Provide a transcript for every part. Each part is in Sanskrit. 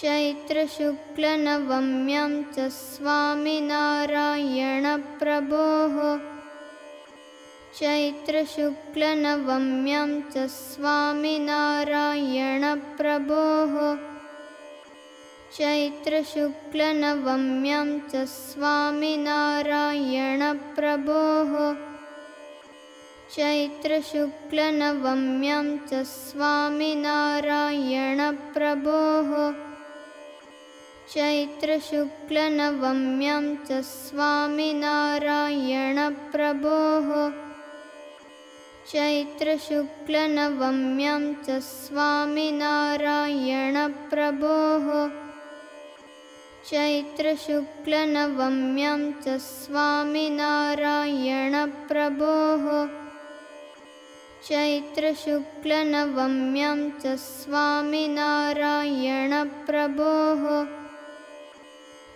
चैत्रशुक्लनवम्यां च स्वामिनारायणप्रभोः। चैत्रशुक्लनवम्यां च स्वामिनारायणप्रभोः। चैत्रशुक्लनवम्यां च स्वामिनारायणप्रभोः। चैत्रशुक्लनवम्यां च स्वामिनारायणप्रभोः चैत्रशुक्लनवम्यां च स्वामिनारायणप्रभोः। चैत्रशुक्लनवम्यां च स्वामिनारायणप्रभोः। चैत्रशुक्लनवम्यां च स्वामिनारायणप्रभोः। चैत्रशुक्लनवम्यां च स्वामिनारायणप्रभोः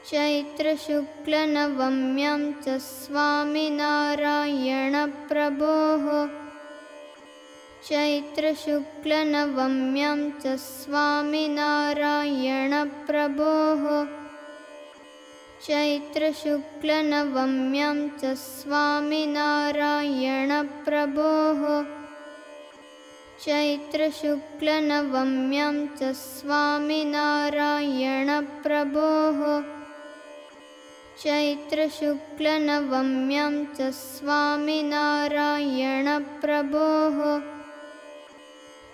चैत्रशुक्लनवम्यां च स्वामिनारायणप्रभोः। चैत्रशुक्लनवम्यां च स्वामिनारायणप्रभोः। चैत्रशुक्लनवम्यां च स्वामिनारायणप्रभोः। चैत्रशुक्लनवम्यां च स्वामिनारायणप्रभोः चैत्रशुक्लनवम्यां च स्वामिनारायणप्रभोः।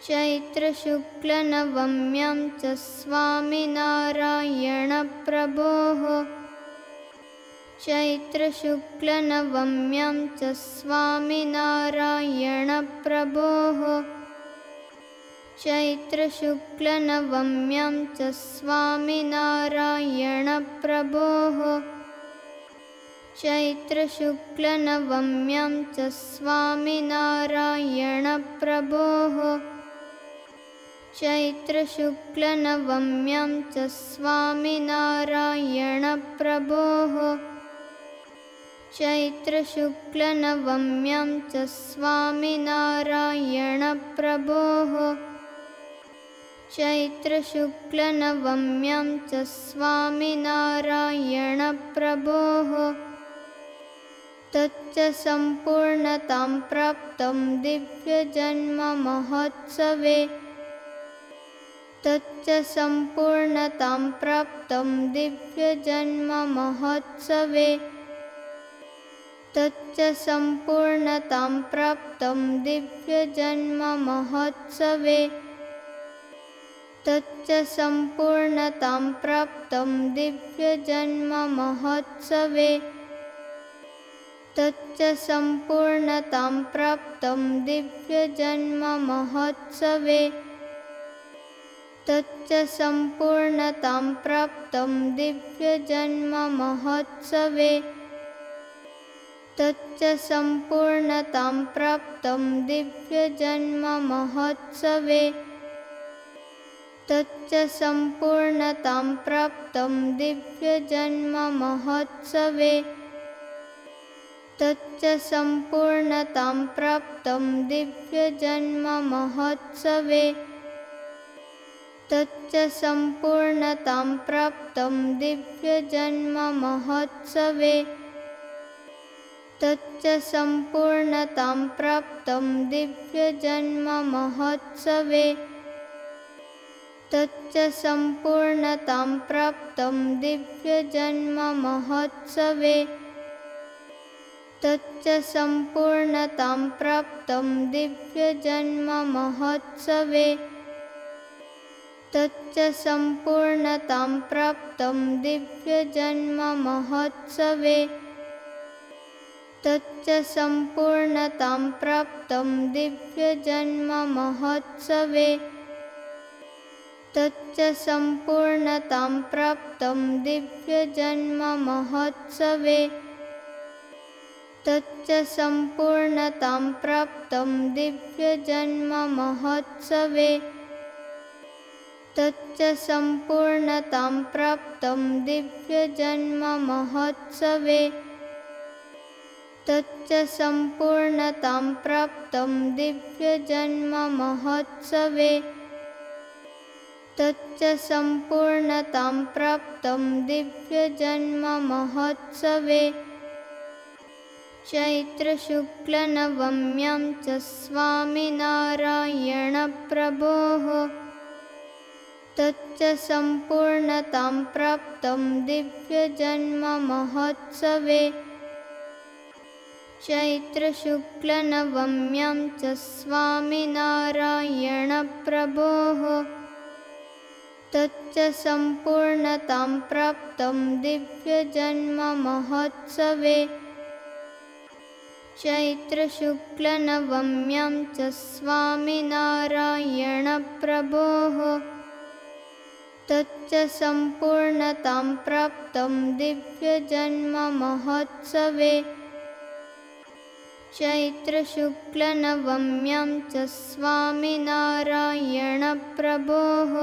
चैत्रशुक्लनवम्यां च स्वामिनारायणप्रभोः। चैत्रशुक्लनवम्यां च स्वामिनारायणप्रभोः। चैत्रशुक्लनवम्यां च स्वामिनारायणप्रभोः चैत्रशुक्लनवम्यां च स्वामिनारायणप्रभोः। चैत्रशुक्लनवम्यां च स्वामिनारायणप्रभोः। चैत्रशुक्लनवम्यां च स्वामिनारायणप्रभोः। चैत्रशुक्लनवम्यां च स्वामिनारायणप्रभोः तच्च सम्पूर्णतां प्राप्तं दिव्यजन्ममहोत्सवे। तच्च सम्पूर्णतां प्राप्तं दिव्यजन्ममहोत्सवे। तच्च सम्पूर्णतां प्राप्तं दिव्यजन्ममहोत्सवे। तच्च सम्पूर्णतां प्राप्तं दिव्यजन्ममहोत्सवे तच्च सम्पूर्णतां प्राप्तं दिव्यजन्ममहोत्सवे। तच्च सम्पूर्णतां प्राप्तं दिव्यजन्ममहोत्सवे। तच्च सम्पूर्णतां प्राप्तं दिव्यजन्ममहोत्सवे। तच्च सम्पूर्णतां प्राप्तं दिव्यजन्ममहोत्सवे तच्च सम्पूर्णतां प्राप्तं दिव्यजन्ममहोत्सवे। तच्च सम्पूर्णतां प्राप्तं दिव्यजन्ममहोत्सवे। तच्च सम्पूर्णतां प्राप्तं दिव्यजन्ममहोत्सवे। तच्च सम्पूर्णतां प्राप्तं दिव्यजन्ममहोत्सवे तच्च सम्पूर्णतां प्राप्तं दिव्यजन्ममहोत्सवे। तच्च सम्पूर्णतां प्राप्तं दिव्यजन्ममहोत्सवे। तच्च सम्पूर्णतां प्राप्तं दिव्यजन्ममहोत्सवे। तच्च सम्पूर्णतां प्राप्तं दिव्यजन्ममहोत्सवे तच्च सम्पूर्णतां प्राप्तं दिव्यजन्ममहोत्सवे। तच्च सम्पूर्णतां प्राप्तं दिव्यजन्ममहोत्सवे। तच्च सम्पूर्णतां प्राप्तं दिव्यजन्ममहोत्सवे। तच्च सम्पूर्णतां प्राप्तं दिव्यजन्ममहोत्सवे चैत्रशुक्लनवम्यां च स्वामिनारायणप्रभोः तच्च सम्पूर्णतां प्राप्तं दिव्यजन्ममहोत्सवे चैत्रशुक्लनवम्यां च स्वामिनारायणप्रभोः तच्च सम्पूर्णतां प्राप्तं दिव्यजन्ममहोत्सवे चैत्रशुक्लनवम्यां च स्वामिनारायणप्रभोः तच्च सम्पूर्णतां प्राप्तं दिव्यजन्ममहोत्सवे चैत्रशुक्लनवम्यां च स्वामिनारायणप्रभोः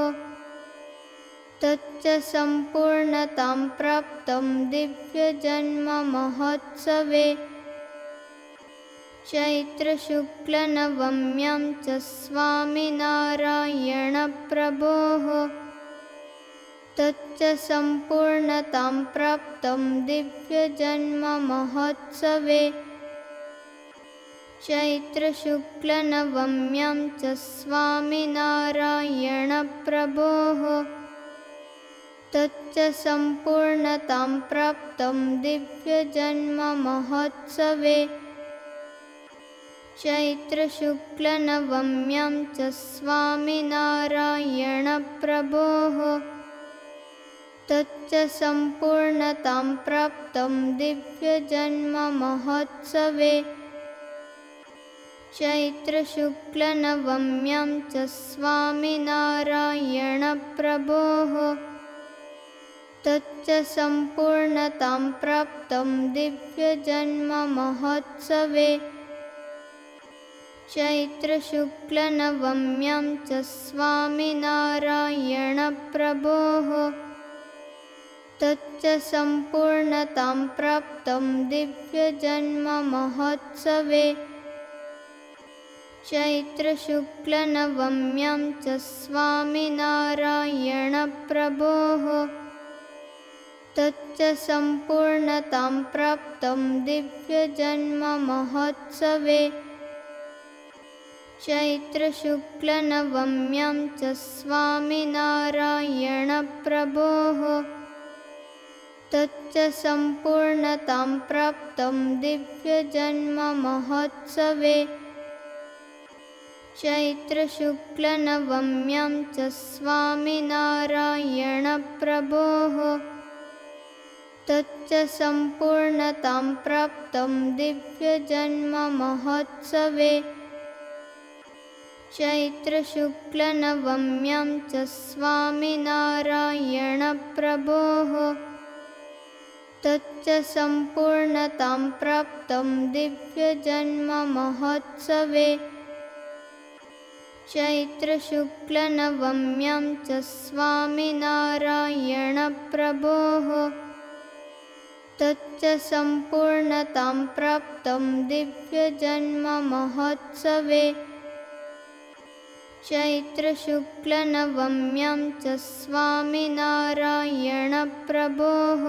तच्च सम्पूर्णतां प्राप्तं दिव्यजन्ममहोत्सवे चैत्रशुक्लनवम्यां च स्वामिनारायणप्रभोः। तच्च सम्पूर्णतां प्राप्तं दिव्यजन्ममहोत्सवे। चैत्रशुक्लनवम्यां च स्वामिनारायणप्रभोः। तच्च सम्पूर्णतां प्राप्तं दिव्यजन्ममहोत्सवे चैत्रशुक्लनवम्यां च स्वामिनारायणप्रभोः। तच्च सम्पूर्णतां प्राप्तं दिव्यजन्ममहोत्सवे। चैत्रशुक्लनवम्यां च स्वामिनारायणप्रभोः। तच्च सम्पूर्णतां प्राप्तं दिव्यजन्ममहोत्सवे चैत्रशुक्लनवम्यां च स्वामिनारायणप्रभोः तच्च सम्पूर्णतां प्राप्तं दिव्यजन्ममहोत्सवे चैत्रशुक्लनवम्यां च स्वामिनारायणप्रभोः तच्च सम्पूर्णतां प्राप्तं दिव्यजन्ममहोत्सवे चैत्रशुक्लनवम्यां च स्वामिनारायणप्रभोः तच्च सम्पूर्णतां प्राप्तं दिव्यजन्ममहोत्सवे चैत्रशुक्लनवम्यां च स्वामिनारायणप्रभोः तच्च सम्पूर्णतां प्राप्तं दिव्यजन्ममहोत्सवे चैत्रशुक्लनवम्यां च स्वामिनारायणप्रभोः तच्च सम्पूर्णतां प्राप्तं दिव्यजन्ममहोत्सवे चैत्रशुक्लनवम्यां च स्वामिनारायणप्रभोः तच्च सम्पूर्णतां प्राप्तं दिव्यजन्ममहोत्सवे चैत्रशुक्लनवम्यां च स्वामिनारायणप्रभोः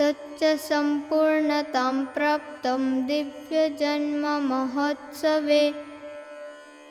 तच्च सम्पूर्णतां प्राप्तं दिव्यजन्ममहोत्सवे